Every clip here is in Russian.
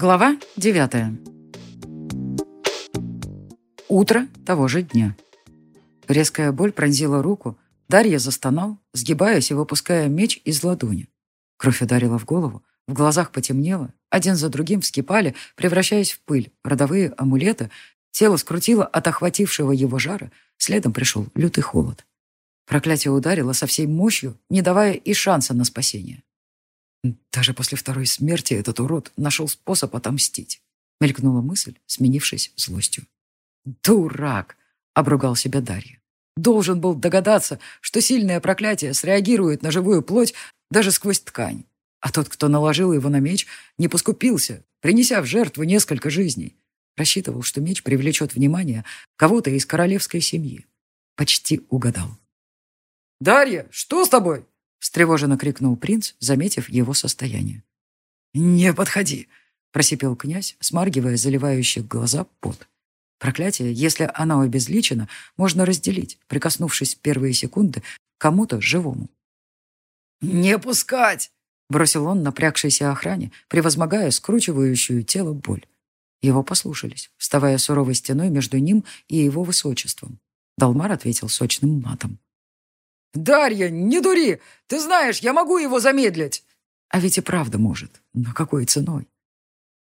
Глава 9. Утро того же дня. Резкая боль пронзила руку. Дарья застонал, сгибаясь и выпуская меч из ладони. Кровь ударила в голову, в глазах потемнело, один за другим вскипали, превращаясь в пыль, родовые амулеты, тело скрутило от охватившего его жара, следом пришел лютый холод. Проклятие ударило со всей мощью, не давая и шанса на спасение. Даже после второй смерти этот урод нашел способ отомстить. Мелькнула мысль, сменившись злостью. «Дурак!» — обругал себя Дарья. «Должен был догадаться, что сильное проклятие среагирует на живую плоть даже сквозь ткань. А тот, кто наложил его на меч, не поскупился, принеся в жертву несколько жизней. Рассчитывал, что меч привлечет внимание кого-то из королевской семьи. Почти угадал. «Дарья, что с тобой?» Встревоженно крикнул принц, заметив его состояние. «Не подходи!» — просипел князь, смаргивая заливающий глаза пот. Проклятие, если она обезличена, можно разделить, прикоснувшись в первые секунды кому-то живому. «Не пускать!» — бросил он напрягшейся охране, превозмогая скручивающую тело боль. Его послушались, вставая суровой стеной между ним и его высочеством. Далмар ответил сочным матом. «Дарья, не дури! Ты знаешь, я могу его замедлить!» «А ведь и правда может. Но какой ценой?»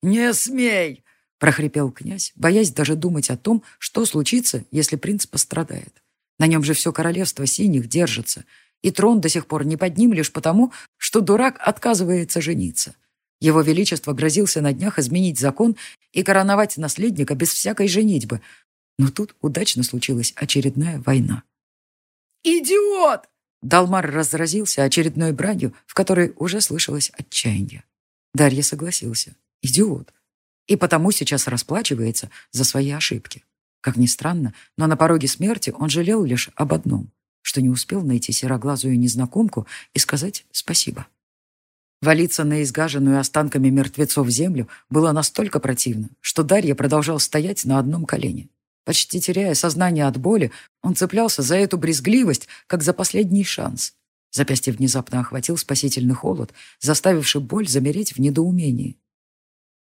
«Не смей!» — прохрипел князь, боясь даже думать о том, что случится, если принц пострадает. На нем же все королевство синих держится, и трон до сих пор не под ним лишь потому, что дурак отказывается жениться. Его Величество грозился на днях изменить закон и короновать наследника без всякой женитьбы, но тут удачно случилась очередная война. «Идиот!» Далмар разразился очередной бранью, в которой уже слышалось отчаяние. Дарья согласился. «Идиот!» И потому сейчас расплачивается за свои ошибки. Как ни странно, но на пороге смерти он жалел лишь об одном, что не успел найти сероглазую незнакомку и сказать спасибо. Валиться на изгаженную останками мертвецов землю было настолько противно, что Дарья продолжал стоять на одном колене. Почти теряя сознание от боли, он цеплялся за эту брезгливость, как за последний шанс. Запястье внезапно охватил спасительный холод, заставивший боль замереть в недоумении.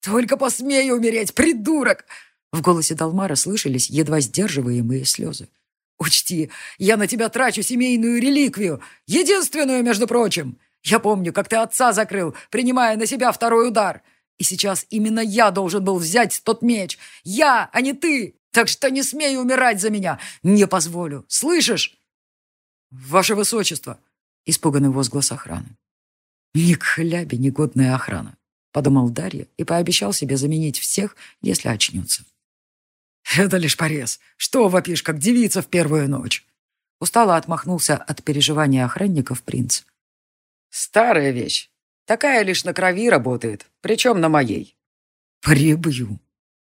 «Только посмей умереть, придурок!» В голосе Далмара слышались едва сдерживаемые слезы. «Учти, я на тебя трачу семейную реликвию, единственную, между прочим. Я помню, как ты отца закрыл, принимая на себя второй удар. И сейчас именно я должен был взять тот меч. Я, а не ты. Так что не смей умирать за меня. Не позволю. Слышишь? Ваше Высочество. Испуганный возглас охраны. Ни к хлябе негодная охрана. Подумал Дарья и пообещал себе заменить всех, если очнется. Это лишь порез. Что вопишь, как девица в первую ночь? Устало отмахнулся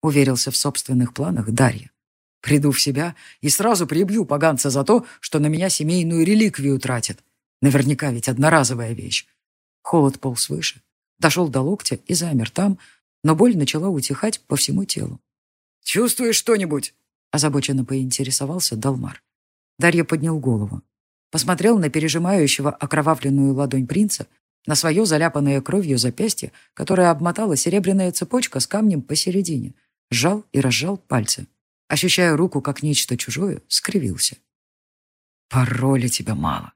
Уверился в собственных планах Дарья. Приду в себя и сразу прибью поганца за то, что на меня семейную реликвию тратит. Наверняка ведь одноразовая вещь. Холод полз выше. Дошел до локтя и замер там, но боль начала утихать по всему телу. «Чувствуешь что-нибудь?» – озабоченно поинтересовался Далмар. Дарья поднял голову. Посмотрел на пережимающего окровавленную ладонь принца, на свое заляпанное кровью запястье, которое обмотала серебряная цепочка с камнем посередине, Жал и разжал пальцы, ощущая руку как нечто чужое, скривился. «Пароля тебя мало!»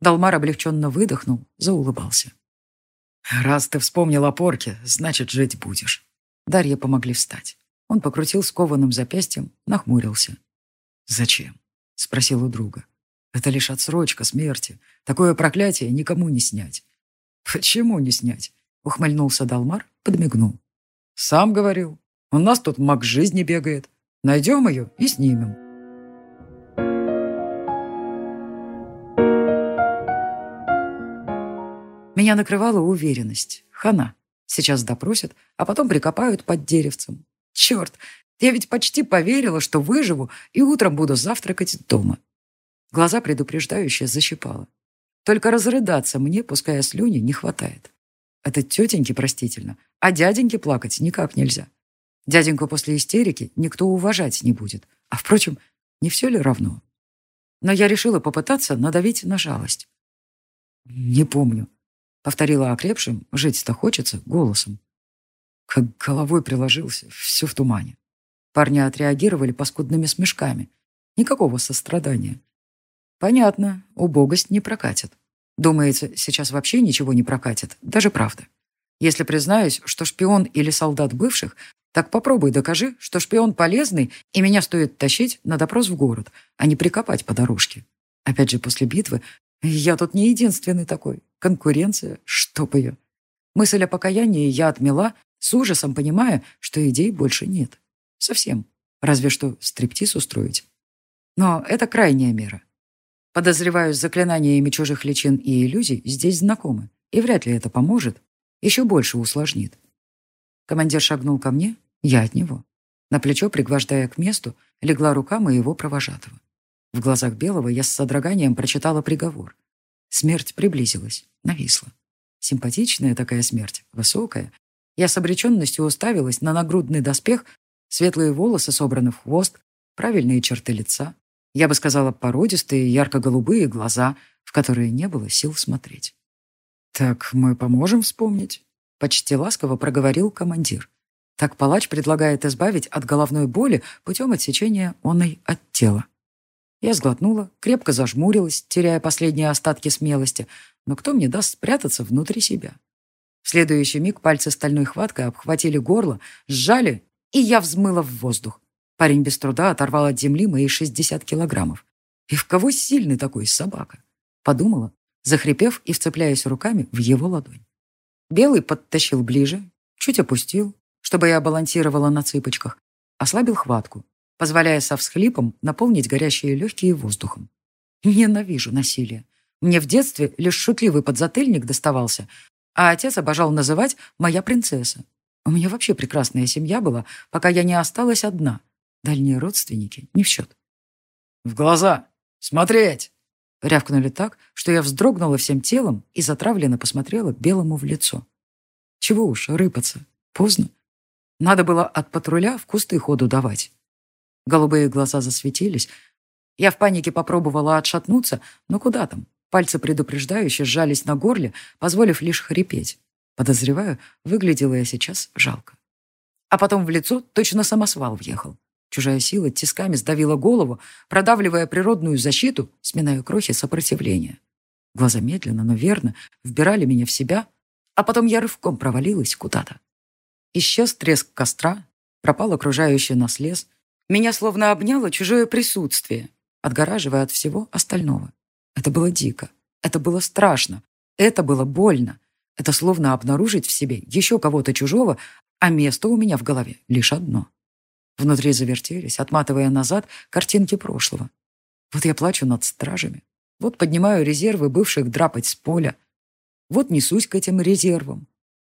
Далмар облегченно выдохнул, заулыбался. «Раз ты вспомнил о порке, значит, жить будешь». Дарье помогли встать. Он покрутил скованным запястьем, нахмурился. «Зачем?» — спросил у друга. «Это лишь отсрочка смерти. Такое проклятие никому не снять». «Почему не снять?» — ухмыльнулся Далмар, подмигнул. «Сам говорил, у нас тут маг жизни бегает. Найдем ее и снимем». Меня накрывала уверенность. Хана. Сейчас допросят, а потом прикопают под деревцем. Черт, я ведь почти поверила, что выживу и утром буду завтракать дома. Глаза предупреждающие защипала. Только разрыдаться мне, пуская слюни, не хватает. Это тетеньке простительно, а дяденьке плакать никак нельзя. Дяденьку после истерики никто уважать не будет. А, впрочем, не все ли равно? Но я решила попытаться надавить на жалость. «Не помню», — повторила окрепшим, жить-то хочется, голосом. Как головой приложился, все в тумане. Парни отреагировали паскудными смешками. Никакого сострадания. Понятно, убогость не прокатит. Думается, сейчас вообще ничего не прокатит, даже правда. Если признаюсь, что шпион или солдат бывших, так попробуй докажи, что шпион полезный, и меня стоит тащить на допрос в город, а не прикопать по дорожке. Опять же, после битвы я тут не единственный такой. Конкуренция, чтоб ее. Мысль о покаянии я отмела, с ужасом понимая, что идей больше нет. Совсем. Разве что стриптиз устроить. Но это крайняя мера. Подозреваю, с заклинаниями чужих личин и иллюзий здесь знакомы, и вряд ли это поможет, еще больше усложнит. Командир шагнул ко мне, я от него. На плечо, пригвождая к месту, легла рука моего провожатого. В глазах Белого я с содроганием прочитала приговор. Смерть приблизилась, нависла. Симпатичная такая смерть, высокая. Я с обреченностью уставилась на нагрудный доспех, светлые волосы собраны в хвост, правильные черты лица, я бы сказала, породистые, ярко-голубые глаза, в которые не было сил смотреть. «Так мы поможем вспомнить?» — почти ласково проговорил командир. Так палач предлагает избавить от головной боли путем отсечения оной от тела. Я сглотнула, крепко зажмурилась, теряя последние остатки смелости, но кто мне даст спрятаться внутри себя? В следующий миг пальцы стальной хваткой обхватили горло, сжали, и я взмыла в воздух. Парень без труда оторвал от земли мои 60 килограммов. И в кого сильный такой собака? Подумала, захрипев и вцепляясь руками в его ладонь. Белый подтащил ближе, чуть опустил, чтобы я балансировала на цыпочках, ослабил хватку, позволяя со всхлипом наполнить горящие легкие воздухом. Ненавижу насилие. Мне в детстве лишь шутливый подзатыльник доставался, а отец обожал называть «моя принцесса». У меня вообще прекрасная семья была, пока я не осталась одна. Дальние родственники не в счет. «В глаза! Смотреть!» Рявкнули так, что я вздрогнула всем телом и затравленно посмотрела белому в лицо. Чего уж рыпаться. Поздно. Надо было от патруля в кусты ходу давать. Голубые глаза засветились. Я в панике попробовала отшатнуться, но куда там? Пальцы предупреждающе сжались на горле, позволив лишь хрипеть. Подозреваю, выглядела я сейчас жалко. А потом в лицо точно самосвал въехал. Чужая сила тисками сдавила голову, продавливая природную защиту, сминая крохи сопротивления. Глаза медленно, но верно вбирали меня в себя, а потом я рывком провалилась куда-то. Исчез треск костра, пропал окружающий нас лес. Меня словно обняло чужое присутствие, отгораживая от всего остального. Это было дико, это было страшно, это было больно. Это словно обнаружить в себе еще кого-то чужого, а место у меня в голове лишь одно — Внутри завертелись, отматывая назад картинки прошлого. Вот я плачу над стражами. Вот поднимаю резервы бывших драпать с поля. Вот несусь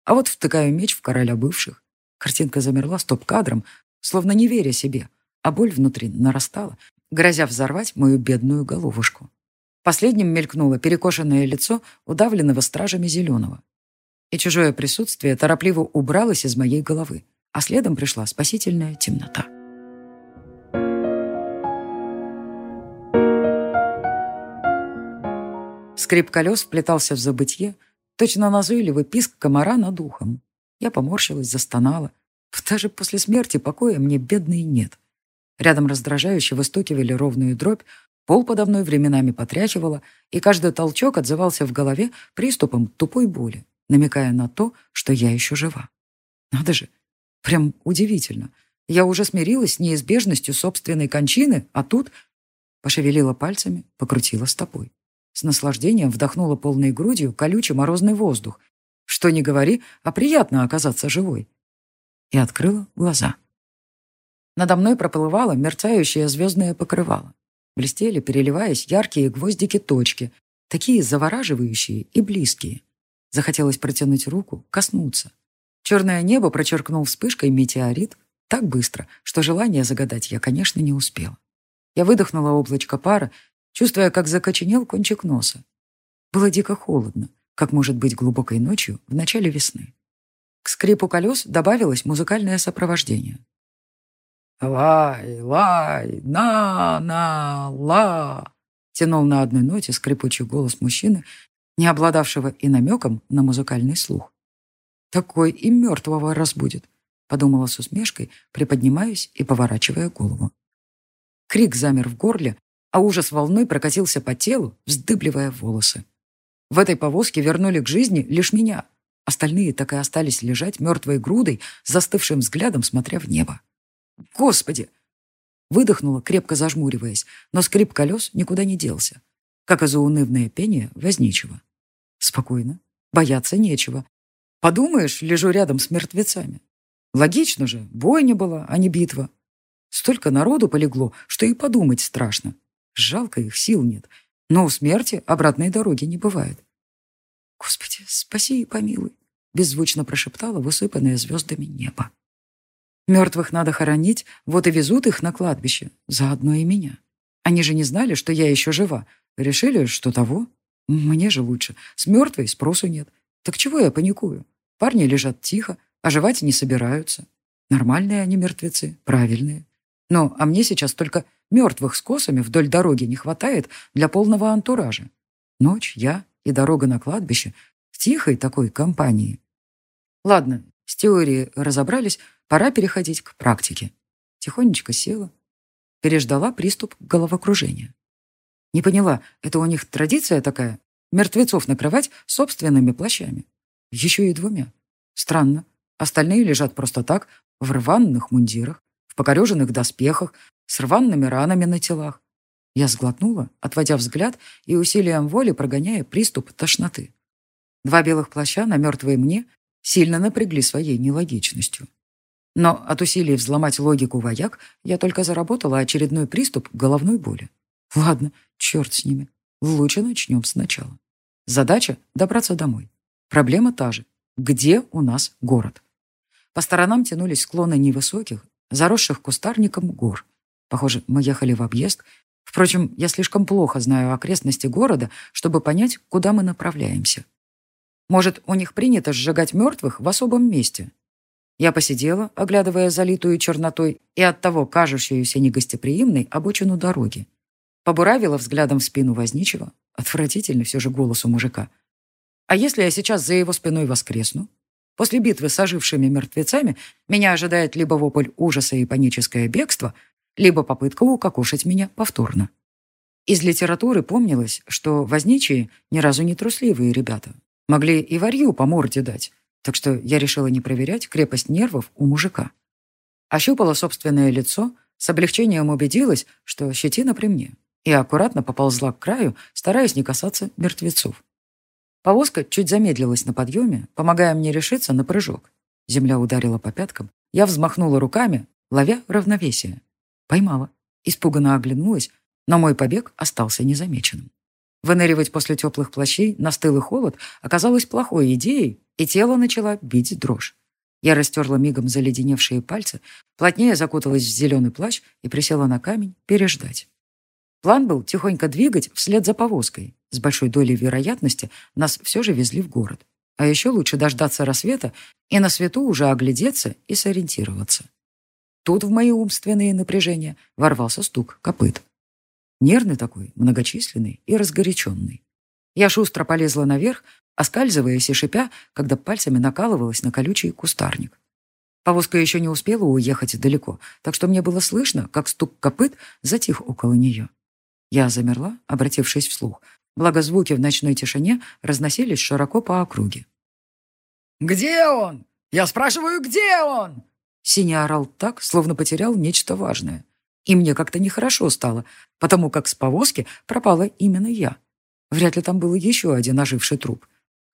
к этим резервам. А вот втыкаю меч в короля бывших. Картинка замерла стоп-кадром, словно не веря себе, а боль внутри нарастала, грозя взорвать мою бедную головушку. Последним мелькнуло перекошенное лицо удавленного стражами зеленого. И чужое присутствие торопливо убралось из моей головы, а следом пришла спасительная темнота. Скрип колес вплетался в забытье, точно назойливый писк комара над ухом. Я поморщилась, застонала. Даже после смерти покоя мне бедный нет. Рядом раздражающе выстукивали ровную дробь, пол подо мной временами потряхивало, и каждый толчок отзывался в голове приступом тупой боли, намекая на то, что я еще жива. Надо же, Прям удивительно. Я уже смирилась с неизбежностью собственной кончины, а тут пошевелила пальцами, покрутила стопой. С наслаждением вдохнула полной грудью колючий морозный воздух. Что не говори, а приятно оказаться живой. И открыла глаза. Надо мной проплывало мерцающее звездное покрывало. Блестели, переливаясь, яркие гвоздики точки, такие завораживающие и близкие. Захотелось протянуть руку, коснуться. Черное небо прочеркнул вспышкой метеорит так быстро, что желание загадать я, конечно, не успела. Я выдохнула облачко пара чувствуя, как закоченел кончик носа. Было дико холодно, как может быть глубокой ночью в начале весны. К скрипу колес добавилось музыкальное сопровождение. «Лай, лай, на, на, ла!» тянул на одной ноте скрипучий голос мужчины, не обладавшего и намеком на музыкальный слух. Такой и мертвого разбудит, подумала с усмешкой, приподнимаясь и поворачивая голову. Крик замер в горле, а ужас волной прокатился по телу, вздыбливая волосы. В этой повозке вернули к жизни лишь меня. Остальные так и остались лежать мертвой грудой, застывшим взглядом, смотря в небо. «Господи!» Выдохнула, крепко зажмуриваясь, но скрип колес никуда не делся, как и заунывное пение возничего. Спокойно. Бояться нечего. Подумаешь, лежу рядом с мертвецами. Логично же, бойня была, а не битва. Столько народу полегло, что и подумать страшно. жалко их, сил нет. Но у смерти обратной дороги не бывает. Господи, спаси и помилуй. Беззвучно прошептала высыпанное звездами небо. Мертвых надо хоронить, вот и везут их на кладбище, заодно и меня. Они же не знали, что я еще жива. Решили, что того. Мне же лучше. С мертвой спросу нет. Так чего я паникую? Парни лежат тихо, оживать а не собираются. Нормальные они мертвецы, правильные. Но а мне сейчас только мертвых с косами вдоль дороги не хватает для полного антуража. Ночь, я и дорога на кладбище в тихой такой компании. Ладно, с теорией разобрались, пора переходить к практике. Тихонечко села, переждала приступ головокружения. Не поняла, это у них традиция такая? Мертвецов накрывать собственными плащами. Еще и двумя. Странно. Остальные лежат просто так, в рваных мундирах, в покореженных доспехах, с рваными ранами на телах. Я сглотнула, отводя взгляд и усилием воли прогоняя приступ тошноты. Два белых плаща на мертвые мне сильно напрягли своей нелогичностью. Но от усилий взломать логику вояк я только заработала очередной приступ головной боли. Ладно, черт с ними. Лучше начнем сначала. Задача — добраться домой. Проблема та же. Где у нас город? По сторонам тянулись склоны невысоких, заросших кустарником гор. Похоже, мы ехали в объезд. Впрочем, я слишком плохо знаю окрестности города, чтобы понять, куда мы направляемся. Может, у них принято сжигать мертвых в особом месте? Я посидела, оглядывая залитую чернотой и оттого кажущуюся негостеприимной обочину дороги. Побуравила взглядом в спину возничего. Отвратительный все же голос у мужика. А если я сейчас за его спиной воскресну? После битвы с ожившими мертвецами меня ожидает либо вопль ужаса и паническое бегство, либо попытка у меня повторно. Из литературы помнилось, что возничие ни разу не трусливые ребята. Могли и варью по морде дать, так что я решила не проверять крепость нервов у мужика. Ощупала собственное лицо, с облегчением убедилась, что щетина при мне, и аккуратно поползла к краю, стараясь не касаться мертвецов. Повозка чуть замедлилась на подъеме, помогая мне решиться на прыжок. Земля ударила по пяткам. Я взмахнула руками, ловя равновесие. Поймала. Испуганно оглянулась, но мой побег остался незамеченным. Выныривать после теплых плащей на стылый холод оказалось плохой идеей, и тело начало бить дрожь. Я растерла мигом заледеневшие пальцы, плотнее закуталась в зеленый плащ и присела на камень переждать. План был тихонько двигать вслед за повозкой. С большой долей вероятности нас все же везли в город. А еще лучше дождаться рассвета и на свету уже оглядеться и сориентироваться. Тут в мои умственные напряжения ворвался стук копыт. Нервный такой, многочисленный и разгоряченный. Я шустро полезла наверх, оскальзываясь и шипя, когда пальцами накалывалась на колючий кустарник. Повозка еще не успела уехать далеко, так что мне было слышно, как стук копыт затих около нее. Я замерла, обратившись вслух, благо звуки в ночной тишине разносились широко по округе. «Где он? Я спрашиваю, где он?» Синий орал так, словно потерял нечто важное. И мне как-то нехорошо стало, потому как с повозки пропала именно я. Вряд ли там был еще один оживший труп.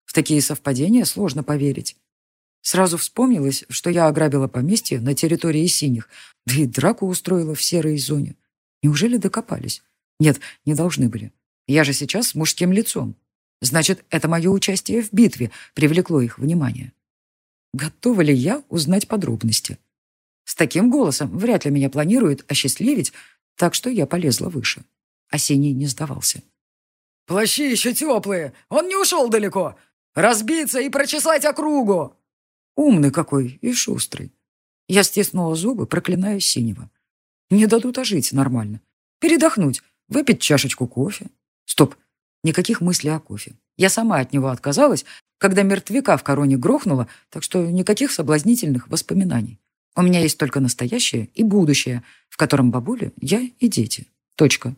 В такие совпадения сложно поверить. Сразу вспомнилось, что я ограбила поместье на территории синих, да и драку устроила в серой зоне. Неужели докопались? Нет, не должны были. Я же сейчас с мужским лицом. Значит, это мое участие в битве привлекло их внимание. Готова ли я узнать подробности? С таким голосом вряд ли меня планируют осчастливить, так что я полезла выше. Осенний не сдавался. «Плащи еще теплые! Он не ушел далеко! Разбиться и прочесать округу!» Умный какой и шустрый. Я стиснула зубы, проклиная синего. Не дадут ожить нормально. Передохнуть, Выпить чашечку кофе. Стоп, Никаких мыслей о кофе. Я сама от него отказалась, когда мертвяка в короне грохнула, так что никаких соблазнительных воспоминаний. У меня есть только настоящее и будущее, в котором бабуля, я и дети. Точка.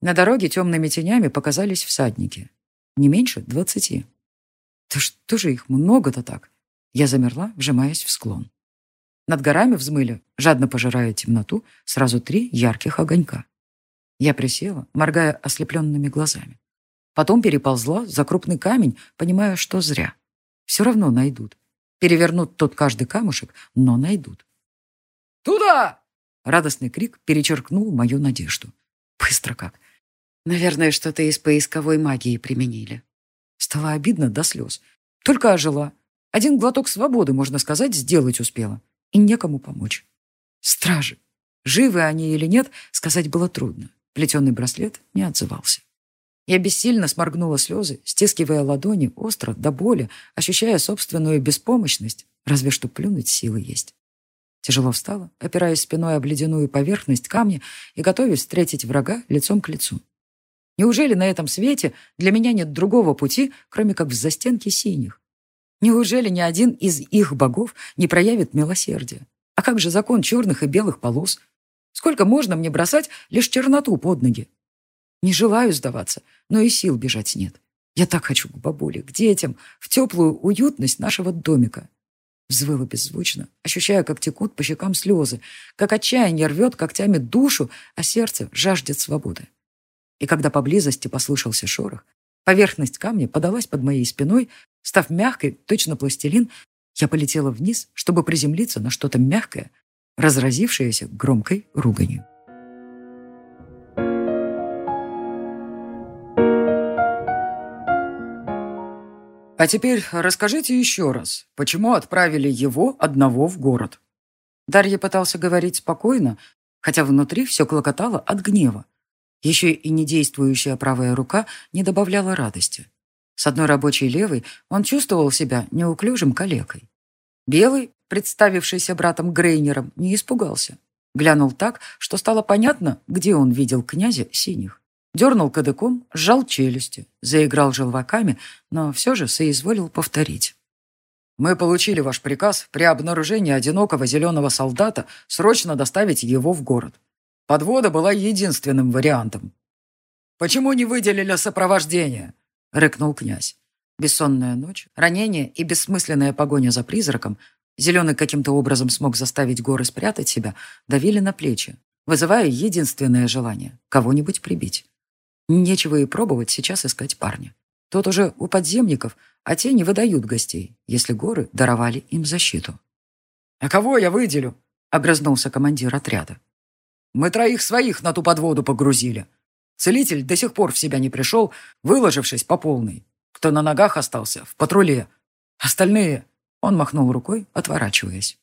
На дороге темными тенями показались всадники. Не меньше двадцати. Да что же их много-то так? Я замерла, вжимаясь в склон. Над горами взмыли, жадно пожирая темноту, сразу три ярких огонька. Я присела, моргая ослепленными глазами. Потом переползла за крупный камень, понимая, что зря. Все равно найдут. Перевернут тот каждый камушек, но найдут. «Туда!» Радостный крик перечеркнул мою надежду. Быстро как. Наверное, что-то из поисковой магии применили. Стало обидно до слез. Только ожила. Один глоток свободы, можно сказать, сделать успела. И некому помочь. Стражи. Живы они или нет, сказать было трудно. Плетеный браслет не отзывался. Я бессильно сморгнула слезы, стискивая ладони остро, до боли, ощущая собственную беспомощность, разве что плюнуть силы есть. Тяжело встала, опираясь спиной об ледяную поверхность камня и готовясь встретить врага лицом к лицу. Неужели на этом свете для меня нет другого пути, кроме как в застенке синих? Неужели ни один из Сколько можно мне бросать лишь черноту под ноги? Не желаю сдаваться, но и сил бежать нет. Я так хочу к бабуле, к детям, в теплую уютность нашего домика. Взвыла беззвучно, ощущая, как текут по щекам слезы, как отчаяние рвет когтями душу, а сердце жаждет свободы. И когда поблизости послышался шорох, поверхность камня подалась под моей спиной, став мягкой, точно пластилин, я полетела вниз, чтобы приземлиться на что-то мягкое, разразившаяся громкой руганью. А теперь расскажите еще раз, почему отправили его одного в город? Дарья пытался говорить спокойно, хотя внутри все клокотало от гнева. Еще и недействующая правая рука не добавляла радости. С одной рабочей левой он чувствовал себя неуклюжим калекой. Белый представившийся братом Грейнером, не испугался. Глянул так, что стало понятно, где он видел князя синих. Дернул кадыком, сжал челюсти, заиграл желваками, но все же соизволил повторить. «Мы получили ваш приказ при обнаружении одинокого зеленого солдата срочно доставить его в город. Подвода была единственным вариантом». «Почему не выделили сопровождение?» — рыкнул князь. Бессонная ночь, ранение и бессмысленная погоня за призраком Зеленый каким-то образом смог заставить горы спрятать себя, давили на плечи, вызывая единственное желание — кого-нибудь прибить. Нечего и пробовать сейчас искать парня. Тот уже у подземников, а те не выдают гостей, если горы даровали им защиту. «А кого я выделю?» — огрызнулся командир отряда. Мы троих своих на ту подводу погрузили. Целитель до сих пор в себя не пришел, выложившись по полной. Кто на ногах остался, в патруле. Остальные...» Он махнул рукой, отворачиваясь.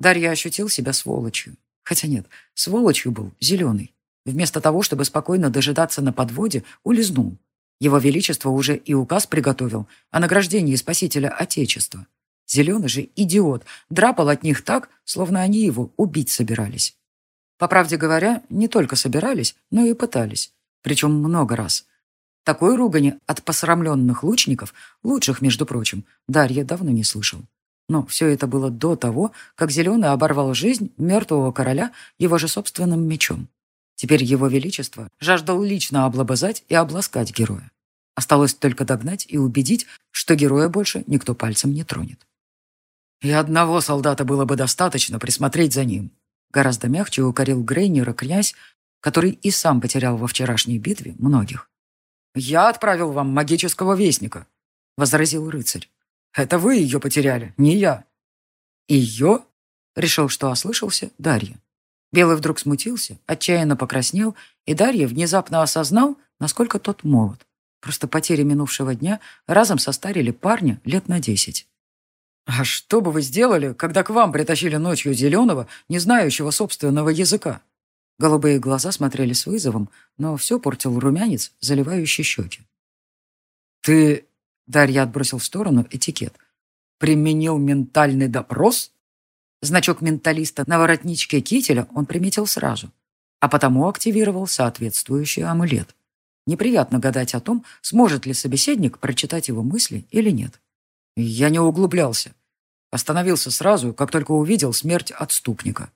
Дарья ощутил себя сволочью. Хотя нет, сволочью был зеленый. Вместо того, чтобы спокойно дожидаться на подводе, улизнул. Его Величество уже и указ приготовил о награждении спасителя Отечества. Зеленый же идиот, драпал от них так, словно они его убить собирались. По правде говоря, не только собирались, но и пытались. Причем много раз. Такой ругани от посрамленных лучников, лучших, между прочим, Дарья давно не слышал. Но все это было до того, как Зеленый оборвал жизнь мертвого короля его же собственным мечом. Теперь его величество жаждал лично облобызать и обласкать героя. Осталось только догнать и убедить, что героя больше никто пальцем не тронет. И одного солдата было бы достаточно присмотреть за ним, Гораздо мягче укорил Грейнера князь, который и сам потерял во вчерашней битве многих. «Я отправил вам магического вестника», — возразил рыцарь. «Это вы ее потеряли, не я». «Ее?» — решил, что ослышался Дарья. Белый вдруг смутился, отчаянно покраснел, и Дарья внезапно осознал, насколько тот молод. Просто потери минувшего дня разом состарили парня лет на десять. «А что бы вы сделали, когда к вам притащили ночью зеленого, не знающего собственного языка?» Голубые глаза смотрели с вызовом, но все портил румянец, заливающий щеки. «Ты...» — Дарья отбросил в сторону этикет. «Применил ментальный допрос?» Значок менталиста на воротничке кителя он приметил сразу, а потому активировал соответствующий амулет. Неприятно гадать о том, сможет ли собеседник прочитать его мысли или нет. Я не углублялся. Остановился сразу, как только увидел смерть отступника.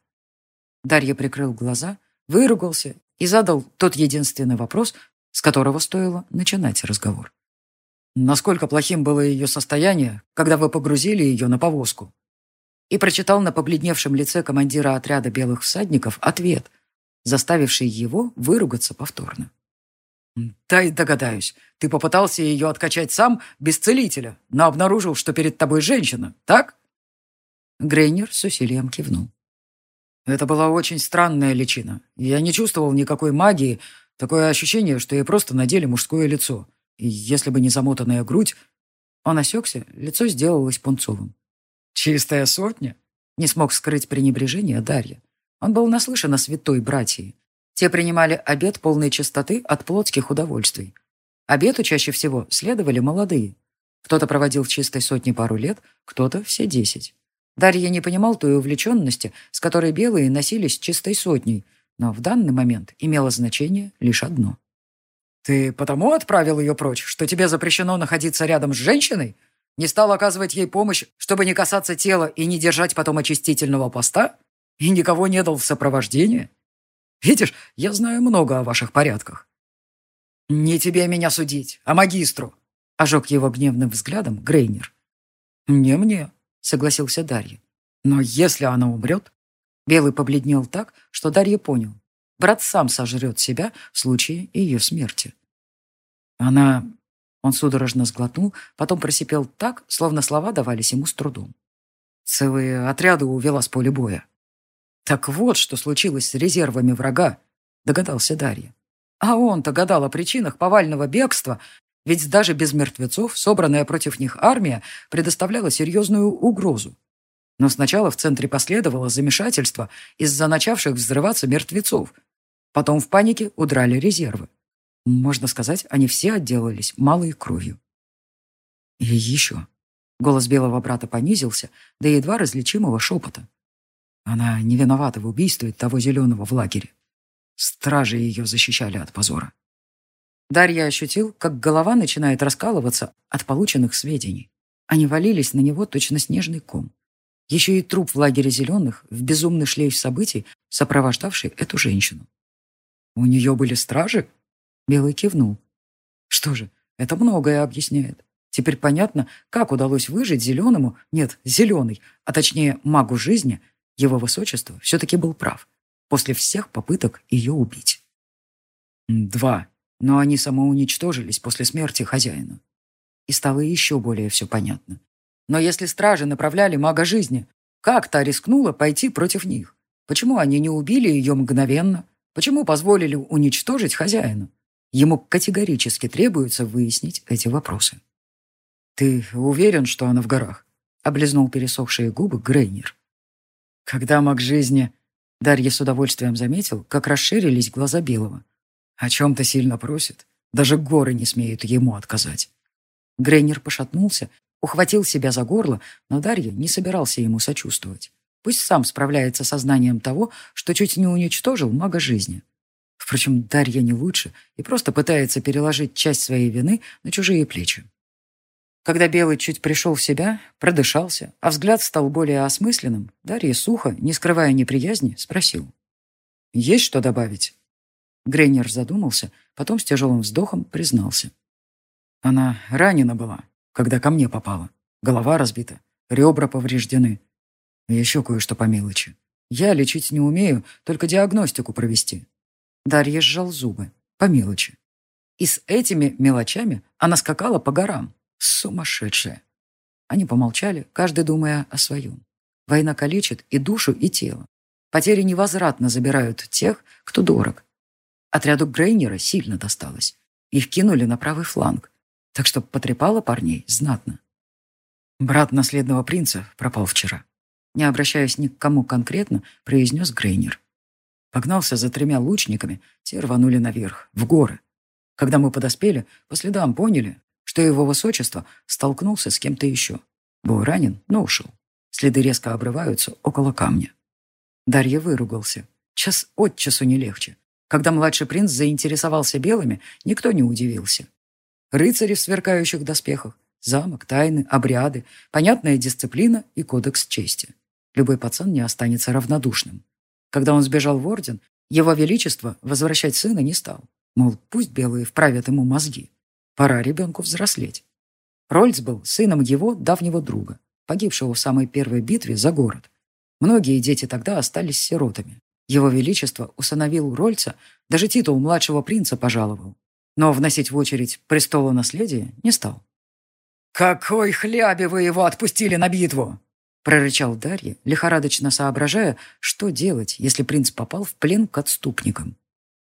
Дарья прикрыл глаза, выругался и задал тот единственный вопрос, с которого стоило начинать разговор. Насколько плохим было ее состояние, когда вы погрузили ее на повозку? И прочитал на побледневшем лице командира отряда белых всадников ответ, заставивший его выругаться повторно. «Да и догадаюсь. Ты попытался ее откачать сам, без целителя, но обнаружил, что перед тобой женщина, так?» Грейнер с усилием кивнул. Это была очень странная личина. Я не чувствовал никакой магии, такое ощущение, что ей просто надели мужское лицо. И если бы не замотанная грудь... Он осекся, лицо сделалось пунцовым. «Чистая сотня?» Не смог скрыть пренебрежение Дарья. Он был наслышан о святой братьи. Те принимали обед полной чистоты от плотских удовольствий. Обеду чаще всего следовали молодые. Кто-то проводил в чистой сотне пару лет, кто-то все десять. Дарья не понимал той увлеченности, с которой белые носились чистой сотней, но в данный момент имело значение лишь одно. «Ты потому отправил ее прочь, что тебе запрещено находиться рядом с женщиной? Не стал оказывать ей помощь, чтобы не касаться тела и не держать потом очистительного поста? И никого не дал в сопровождение? Видишь, я знаю много о ваших порядках». «Не тебе меня судить, а магистру», — ожег его гневным взглядом Грейнер. «Не мне», согласился Дарья. Но если она умрет... Белый побледнел так, что Дарья понял. Брат сам сожрет себя в случае ее смерти. Она... Он судорожно сглотнул, потом просипел так, словно слова давались ему с трудом. Целые отряды увела с поля боя. Так вот, что случилось Ведь даже без мертвецов собранная против них армия предоставляла серьезную угрозу. Но сначала в центре последовало замешательство из-за начавших взрываться мертвецов. Потом в панике удрали резервы. Можно сказать, они все отделались малой кровью. И еще. Голос белого брата понизился до едва различимого шепота. Она не виновата в убийстве того зеленого в лагере. Стражи ее защищали от позора. Дарья ощутил, как голова начинает раскалываться от полученных сведений. Они валились на него точно снежный ком. Еще и труп в лагере зеленых в безумный шлейф событий, сопровождавший эту женщину. «У нее были стражи?» Белый кивнул. «Что же, это многое объясняет. Теперь понятно, как удалось выжить зеленому, нет, зеленый, а точнее магу жизни, его высочество все-таки был прав, после всех попыток ее убить». «Два», Но они самоуничтожились после смерти хозяина. И стало еще более все понятно. Но если стражи направляли мага жизни, как та рискнула пойти против них? Почему они не убили ее мгновенно? Почему позволили уничтожить хозяина? Ему категорически требуется выяснить эти вопросы. «Ты уверен, что она в горах?» — облизнул пересохшие губы Грейнер. Когда маг жизни... Дарья с удовольствием заметил, как расширились глаза Белого. О чем-то сильно просит. Даже горы не смеют ему отказать. Грейнер пошатнулся, ухватил себя за горло, но Дарья не собирался ему сочувствовать. Пусть сам справляется со знанием того, что чуть не уничтожил мага жизни. Впрочем, Дарья не лучше и просто пытается переложить часть своей вины на чужие плечи. Когда Белый чуть пришел в себя, продышался, а взгляд стал более осмысленным, Дарья сухо, не скрывая неприязни, спросил. «Есть что добавить?» Грейнер задумался, потом с тяжелым вздохом признался. Она ранена была, когда ко мне попала. Голова разбита, ребра повреждены. И еще кое-что по мелочи. Я лечить не умею, только диагностику провести. Дарья сжал зубы. По мелочи. И с этими мелочами она скакала по горам. Сумасшедшая. Они помолчали, каждый думая о своем. Война калечит и душу, и тело. Потери невозвратно забирают тех, кто дорог, Отряду Грейнера сильно досталось. Их кинули на правый фланг, так что потрепало парней знатно. Брат наследного принца пропал вчера. Не обращаясь ни к кому конкретно, произнес Грейнер. Погнался за тремя лучниками, те рванули наверх, в горы. Когда мы подоспели, по следам поняли, что его высочество столкнулся с кем-то еще. Был ранен, но ушел. Следы резко обрываются около камня. Дарья выругался. Час от часу не легче. Когда младший принц заинтересовался белыми, никто не удивился. Рыцари в сверкающих доспехах, замок, тайны, обряды, понятная дисциплина и кодекс чести. Любой пацан не останется равнодушным. Когда он сбежал в орден, его величество возвращать сына не стал. Мол, пусть белые вправят ему мозги. Пора ребенку взрослеть. Рольц был сыном его давнего друга, погибшего в самой первой битве за город. Многие дети тогда остались сиротами. Его Величество усыновил Рольца, даже титул младшего принца пожаловал. Но вносить в очередь престола наследия не стал. «Какой хляби вы его отпустили на битву!» прорычал Дарья, лихорадочно соображая, что делать, если принц попал в плен к отступникам.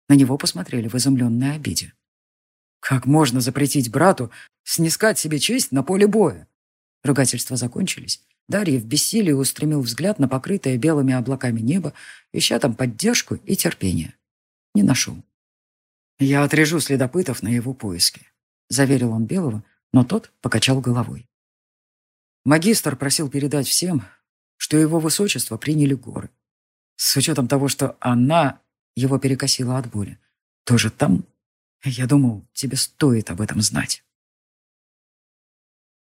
На него посмотрели в изумленной обиде. «Как можно запретить брату снискать себе честь на поле боя?» Ругательства закончились. Дарья в бессилии устремил взгляд на покрытое белыми облаками небо, ища там поддержку и терпение. Не нашел. «Я отрежу следопытов на его поиски», — заверил он Белого, но тот покачал головой. Магистр просил передать всем, что его высочество приняли горы. С учетом того, что она его перекосила от боли. Тоже там? Я думал, тебе стоит об этом знать.